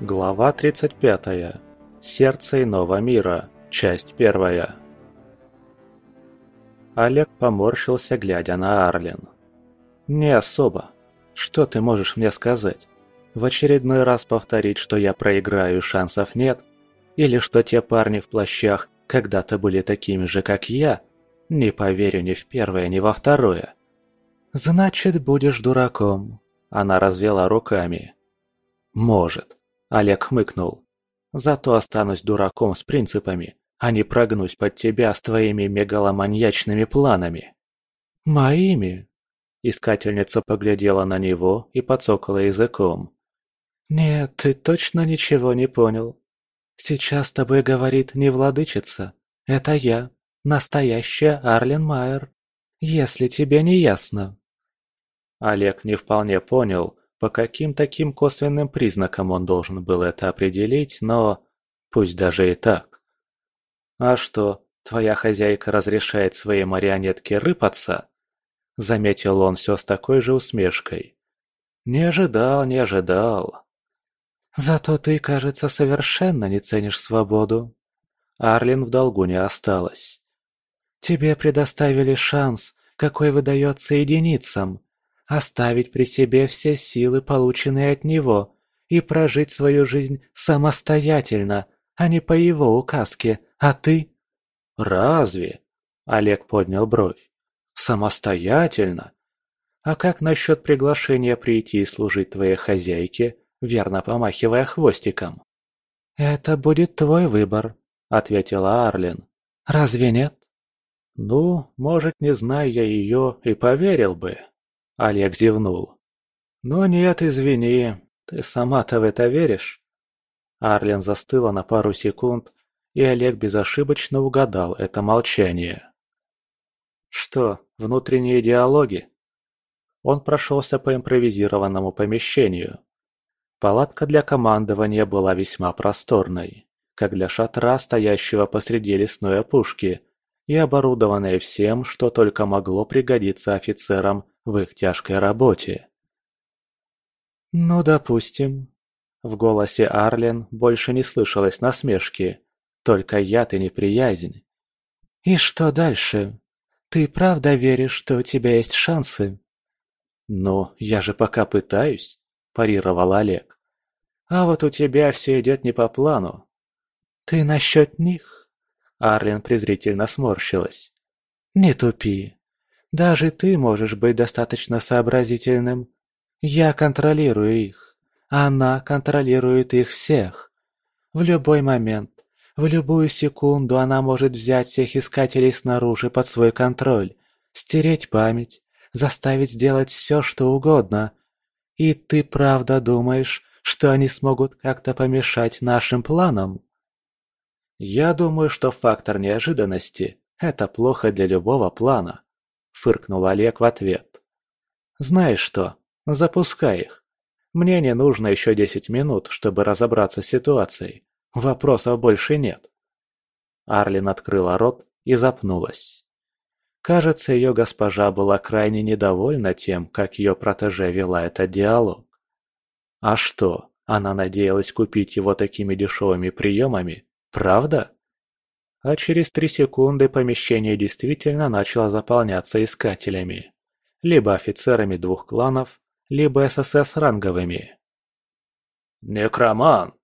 Глава 35. Сердце иного мира. Часть первая. Олег поморщился, глядя на Арлен. «Не особо. Что ты можешь мне сказать? В очередной раз повторить, что я проиграю, шансов нет? Или что те парни в плащах когда-то были такими же, как я? Не поверю ни в первое, ни во второе». «Значит, будешь дураком», — она развела руками. «Может», — Олег хмыкнул. «Зато останусь дураком с принципами, а не прогнусь под тебя с твоими мегаломаньячными планами». «Моими?» Искательница поглядела на него и подсокала языком. «Нет, ты точно ничего не понял. Сейчас с тобой говорит не владычица. Это я, настоящая Арлен Майер. Если тебе не ясно». Олег не вполне понял, по каким таким косвенным признакам он должен был это определить, но... Пусть даже и так. «А что, твоя хозяйка разрешает своей марионетке рыпаться?» Заметил он все с такой же усмешкой. «Не ожидал, не ожидал». «Зато ты, кажется, совершенно не ценишь свободу». Арлин в долгу не осталась. «Тебе предоставили шанс, какой выдается единицам, оставить при себе все силы, полученные от него, и прожить свою жизнь самостоятельно, а не по его указке, а ты...» «Разве?» — Олег поднял бровь. «Самостоятельно? А как насчет приглашения прийти и служить твоей хозяйке, верно помахивая хвостиком?» «Это будет твой выбор», — ответила Арлин. «Разве нет?» «Ну, может, не зная я ее, и поверил бы», Олег зевнул. «Ну нет, извини, ты сама-то в это веришь?» Арлен застыла на пару секунд, и Олег безошибочно угадал это молчание. «Что, внутренние диалоги?» Он прошелся по импровизированному помещению. Палатка для командования была весьма просторной, как для шатра, стоящего посреди лесной опушки, и оборудованной всем, что только могло пригодиться офицерам в их тяжкой работе. «Ну, допустим». В голосе Арлен больше не слышалось насмешки, только яд и неприязнь. «И что дальше? Ты правда веришь, что у тебя есть шансы?» «Ну, я же пока пытаюсь», – парировал Олег. «А вот у тебя все идет не по плану». «Ты насчет них?» Арлен презрительно сморщилась. «Не тупи. Даже ты можешь быть достаточно сообразительным. Я контролирую их. Она контролирует их всех. В любой момент, в любую секунду она может взять всех искателей снаружи под свой контроль, стереть память, заставить сделать все, что угодно. И ты правда думаешь, что они смогут как-то помешать нашим планам? Я думаю, что фактор неожиданности – это плохо для любого плана фыркнул Олег в ответ. «Знаешь что, запускай их. Мне не нужно еще десять минут, чтобы разобраться с ситуацией. Вопросов больше нет». Арлин открыла рот и запнулась. Кажется, ее госпожа была крайне недовольна тем, как ее протеже вела этот диалог. А что, она надеялась купить его такими дешевыми приемами? Правда? А через три секунды помещение действительно начало заполняться искателями. Либо офицерами двух кланов, либо ССС-ранговыми. «Некромант!»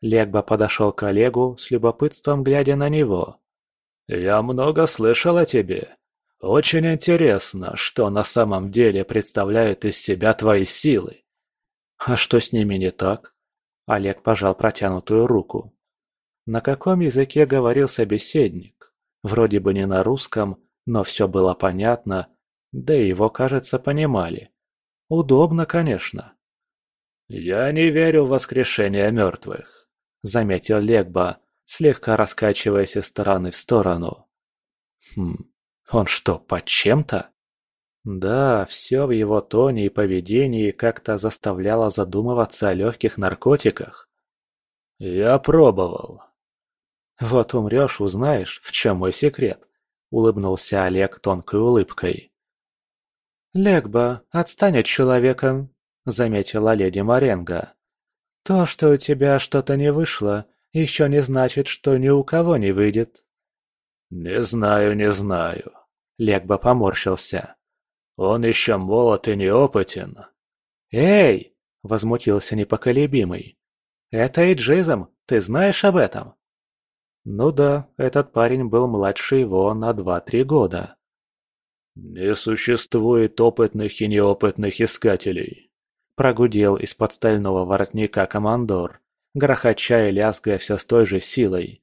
Легба подошел к Олегу, с любопытством глядя на него. «Я много слышал о тебе. Очень интересно, что на самом деле представляют из себя твои силы». «А что с ними не так?» Олег пожал протянутую руку. На каком языке говорил собеседник? Вроде бы не на русском, но все было понятно, да и его, кажется, понимали. Удобно, конечно. «Я не верю в воскрешение мертвых», — заметил Легба, слегка раскачиваясь из стороны в сторону. «Хм, он что, под чем-то?» Да, все в его тоне и поведении как-то заставляло задумываться о легких наркотиках. «Я пробовал. «Вот умрешь, узнаешь, в чем мой секрет», — улыбнулся Олег тонкой улыбкой. «Легба, отстань от человека», — заметила леди Маренго. То, что у тебя что-то не вышло, еще не значит, что ни у кого не выйдет. Не знаю, не знаю. Легба поморщился. Он еще молод и неопытен. Эй! Возмутился непоколебимый. Это эйджизм, ты знаешь об этом? Ну да, этот парень был младше его на два-три года. «Не существует опытных и неопытных искателей», – прогудел из-под стального воротника командор, грохоча и лязгая все с той же силой.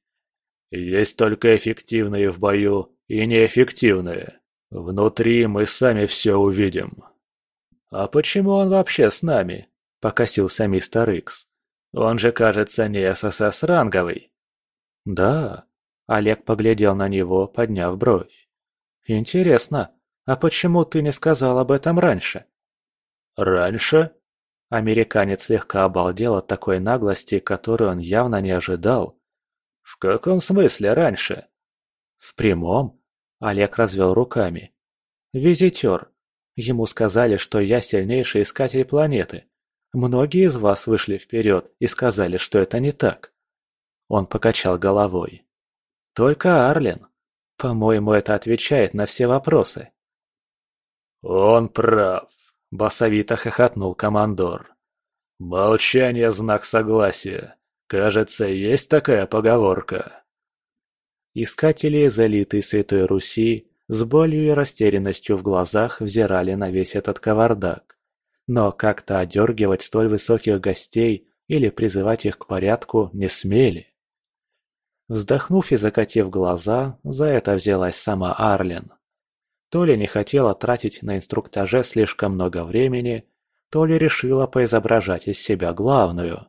«Есть только эффективные в бою и неэффективные. Внутри мы сами все увидим». «А почему он вообще с нами?» – покосился мистер Икс. «Он же, кажется, не ССС-ранговый». «Да», – Олег поглядел на него, подняв бровь. «Интересно, а почему ты не сказал об этом раньше?» «Раньше?» Американец слегка обалдел от такой наглости, которую он явно не ожидал. «В каком смысле раньше?» «В прямом?» Олег развел руками. «Визитер. Ему сказали, что я сильнейший искатель планеты. Многие из вас вышли вперед и сказали, что это не так». Он покачал головой. «Только Арлен. По-моему, это отвечает на все вопросы». «Он прав», – басовито хохотнул командор. «Молчание – знак согласия. Кажется, есть такая поговорка». Искатели из элиты Святой Руси с болью и растерянностью в глазах взирали на весь этот кавардак. Но как-то одергивать столь высоких гостей или призывать их к порядку не смели. Вздохнув и закатив глаза, за это взялась сама Арлен. То ли не хотела тратить на инструктаже слишком много времени, то ли решила поизображать из себя главную.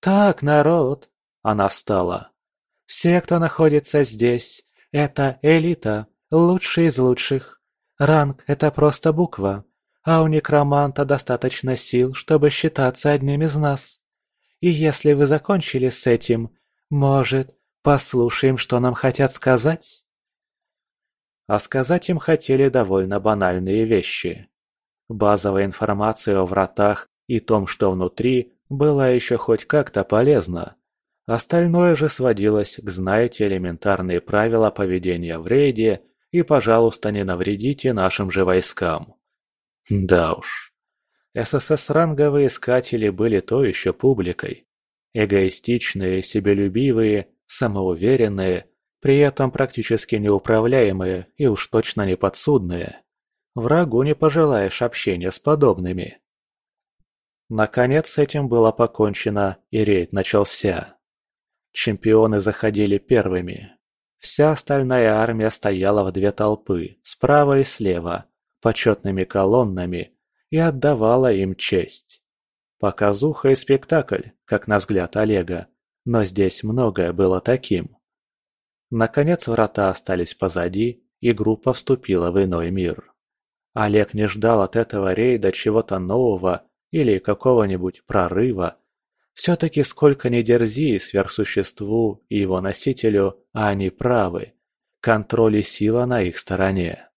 «Так, народ!» – она встала. «Все, кто находится здесь, это элита, лучшие из лучших. Ранг – это просто буква, а у некроманта достаточно сил, чтобы считаться одним из нас. И если вы закончили с этим, может, послушаем, что нам хотят сказать?» А сказать им хотели довольно банальные вещи. Базовая информация о вратах и том, что внутри, была еще хоть как-то полезна. Остальное же сводилось к «знаете элементарные правила поведения в рейде и, пожалуйста, не навредите нашим же войскам». Да уж. ССС-ранговые искатели были то еще публикой. Эгоистичные, себелюбивые, самоуверенные, при этом практически неуправляемые и уж точно не подсудные. Врагу не пожелаешь общения с подобными. Наконец с этим было покончено, и рейд начался. Чемпионы заходили первыми. Вся остальная армия стояла в две толпы, справа и слева, почетными колоннами, и отдавала им честь. Показуха и спектакль, как на взгляд Олега, но здесь многое было таким. Наконец врата остались позади, и группа вступила в иной мир. Олег не ждал от этого рейда чего-то нового или какого-нибудь прорыва. Все-таки сколько ни дерзи сверхсуществу и его носителю, а они правы. Контроль и сила на их стороне.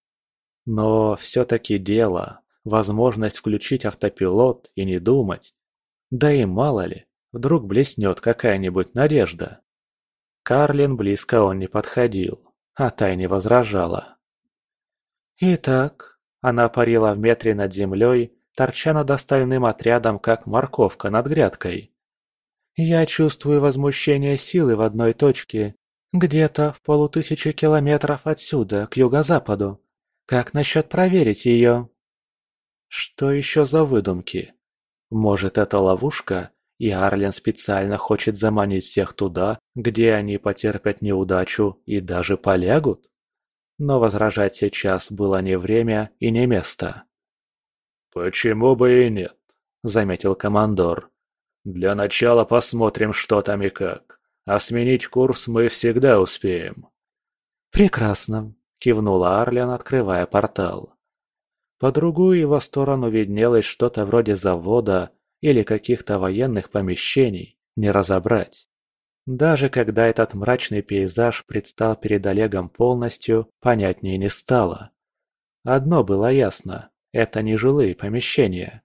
Но все-таки дело, возможность включить автопилот и не думать. Да и мало ли, вдруг блеснет какая-нибудь надежда. Карлин близко он не подходил, а та не возражала. «Итак», — она парила в метре над землей, торча над остальным отрядом, как морковка над грядкой. «Я чувствую возмущение силы в одной точке, где-то в полутысячи километров отсюда, к юго-западу. Как насчет проверить ее?» Что еще за выдумки? Может, это ловушка, и Арлен специально хочет заманить всех туда, где они потерпят неудачу и даже полягут? Но возражать сейчас было не время и не место. «Почему бы и нет?» – заметил командор. «Для начала посмотрим, что там и как, а сменить курс мы всегда успеем». «Прекрасно», – кивнула Арлен, открывая портал. По другую его сторону виднелось что-то вроде завода, или каких-то военных помещений не разобрать. Даже когда этот мрачный пейзаж предстал перед Олегом полностью, понятнее не стало. Одно было ясно – это не жилые помещения.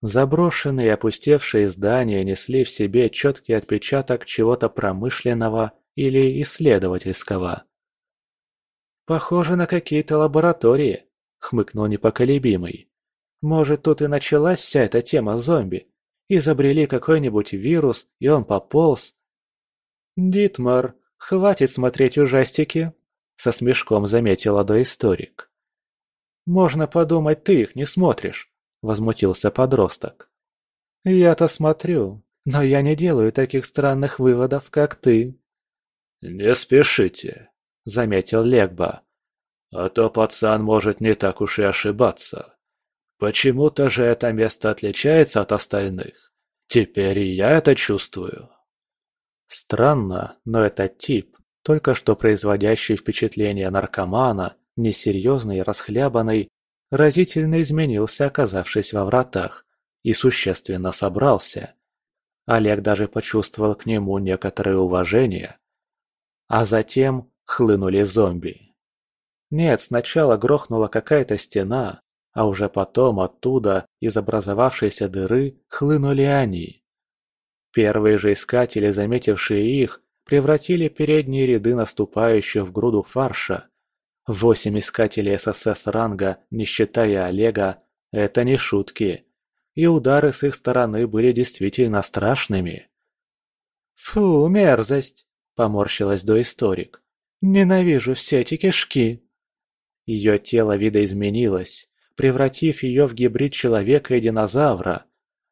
Заброшенные и опустевшие здания несли в себе четкий отпечаток чего-то промышленного или исследовательского. «Похоже на какие-то лаборатории», — хмыкнул непоколебимый. «Может, тут и началась вся эта тема зомби? Изобрели какой-нибудь вирус, и он пополз?» «Дитмар, хватит смотреть ужастики», — со смешком заметила доисторик. «Можно подумать, ты их не смотришь», — возмутился подросток. «Я-то смотрю, но я не делаю таких странных выводов, как ты». «Не спешите», — заметил Легба. «А то пацан может не так уж и ошибаться. Почему-то же это место отличается от остальных. Теперь и я это чувствую». Странно, но этот тип, только что производящий впечатление наркомана, несерьезный и расхлябанный, разительно изменился, оказавшись во вратах, и существенно собрался. Олег даже почувствовал к нему некоторое уважение. А затем хлынули зомби. Нет, сначала грохнула какая-то стена, а уже потом оттуда, из образовавшейся дыры, хлынули они. Первые же искатели, заметившие их, превратили передние ряды наступающих в груду фарша. Восемь искателей ССС ранга, не считая Олега, это не шутки. И удары с их стороны были действительно страшными. «Фу, мерзость!» – поморщилась доисторик. «Ненавижу все эти кишки!» Ее тело видоизменилось, превратив ее в гибрид человека и динозавра.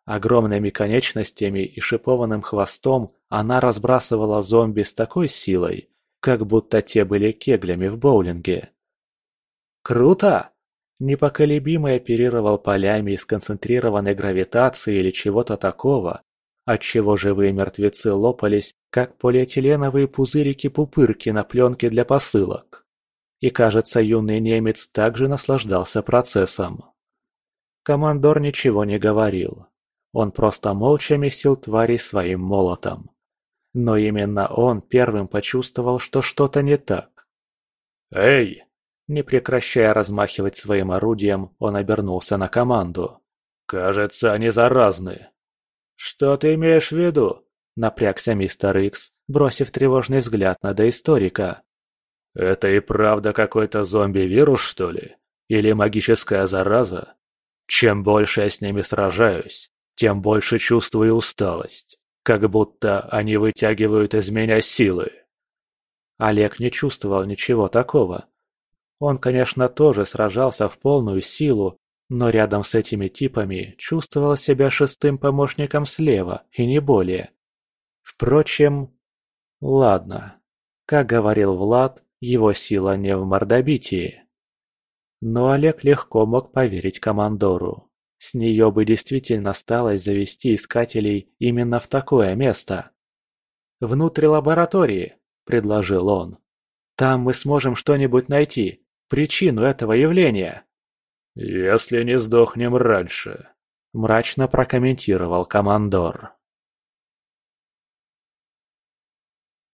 Огромными конечностями и шипованным хвостом она разбрасывала зомби с такой силой, как будто те были кеглями в боулинге. «Круто!» Непоколебимый оперировал полями из концентрированной гравитации или чего-то такого, отчего живые мертвецы лопались, как полиэтиленовые пузырики-пупырки на пленке для посылок. И, кажется, юный немец также наслаждался процессом. Командор ничего не говорил. Он просто молча месил тварей своим молотом. Но именно он первым почувствовал, что что-то не так. «Эй!» Не прекращая размахивать своим орудием, он обернулся на команду. «Кажется, они заразны». «Что ты имеешь в виду?» – напрягся мистер Икс, бросив тревожный взгляд на доисторика. «Это и правда какой-то зомби-вирус, что ли? Или магическая зараза? Чем больше я с ними сражаюсь, тем больше чувствую усталость, как будто они вытягивают из меня силы». Олег не чувствовал ничего такого. Он, конечно, тоже сражался в полную силу, но рядом с этими типами чувствовал себя шестым помощником слева, и не более. Впрочем, ладно. Как говорил Влад, его сила не в мордобитии. Но Олег легко мог поверить командору. С нее бы действительно сталось завести искателей именно в такое место. «Внутрь лаборатории», — предложил он. «Там мы сможем что-нибудь найти, причину этого явления». «Если не сдохнем раньше», – мрачно прокомментировал командор.